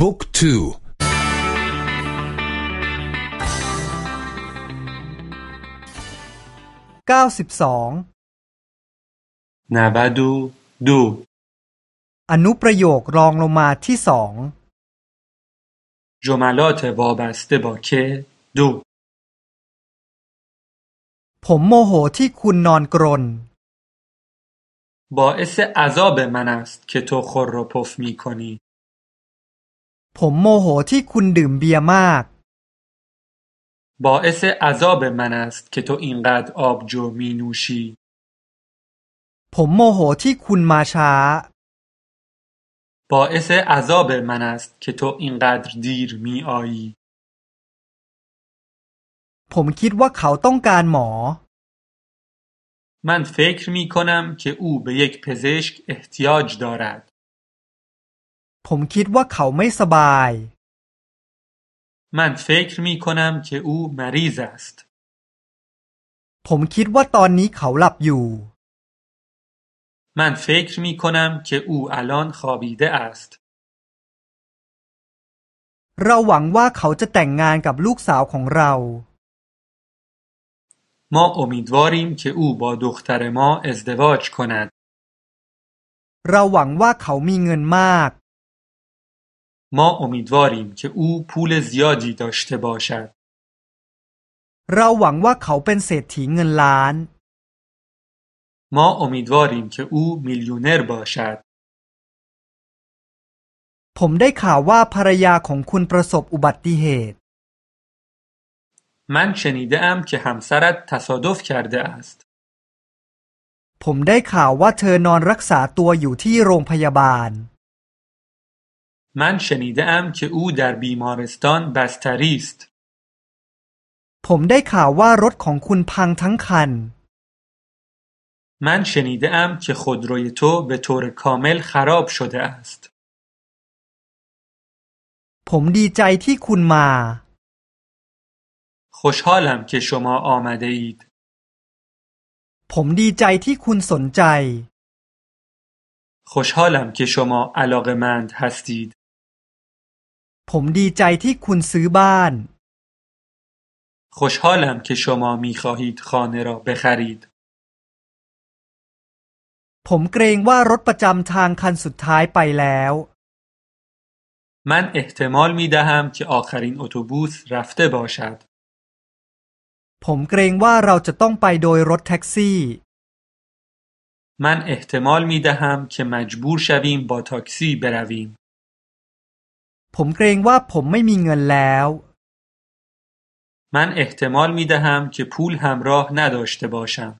บุ๊กทูเก้าสิบสองนาบาดูดูอนุประโยครองลงมาที่สอง جملات وابسته با که دو ผมโมโหที่คุณนอนกรน باعث عذاب من است که تو خور را پف می کنی ผมโมโหที่คุณดื่มเบียร์มาก باعث عذاب من است که تو اینقدر آبجو می نوشی ผมโมโหที่คุณมาช้า باعث عذاب من است که تو اینقدر دیر می آیی ผมคิดว่าเขาต้องการหมอ من فکر می کنم که او به یک پزشک احتیاج دارد. ผมคิดว่าเขาไม่สบาย من فکر می کنم که او مریض است. ผมคิดว่าตอนนี้เขาหลับอยู่ من فکر می کنم که او الان خوابیده است. เราหวังว่าเขาจะแต่งงานกับลูกสาวของเรา ما امیدواریم که او با دختر ما ازدواج کند. เราหวังว่าเขามีเงินมาก ما امیدواریم که او پول زیادی داشته باشد. เราหวังว่าเขาเป็นเศรษฐีเงินล้าน ما امیدواریم که او میلیونر باشد. ผมได้ข่าวว่าภรรยาของคุณประสบอุบัติเหตุ من شنیده ام که همسرت تصادف کرده است. ผมได้ข่าวว่าเธอนอนรักษาตัวอยู่ที่โรงพยาบาล من شنیده ام که او در بیمارستان بستری است. ผมได้ข่าวว่ารถของคุณพังทั้งคัน من شنیده ام که خودروی تو به طور کامل خراب شده است. ผมดีใจที่คุณมา خوشحالم که شما آمده اید. ผมดีใจที่คุณสนใจ خوشحالم که شما علاقمند هستید. ผมดีใจที่คุณซื้อบ้าน خوشحالم که شما می خواهید خانه را بخرید. ผมเกรงว่ารถประจำทางคันสุดท้ายไปแล้ว من احتمال می دهم که آخرین اتوبوس رفته باشد. ผมเกรงว่าเราจะต้องไปโดยรถแท็กซี่ من احتمال می دهم که مجبور شویم با تاکسی برویم. ผมเกรงว่าผมไม่มีเงินแล้ว من احتمال می دهم که پول همراه نداشته باشم.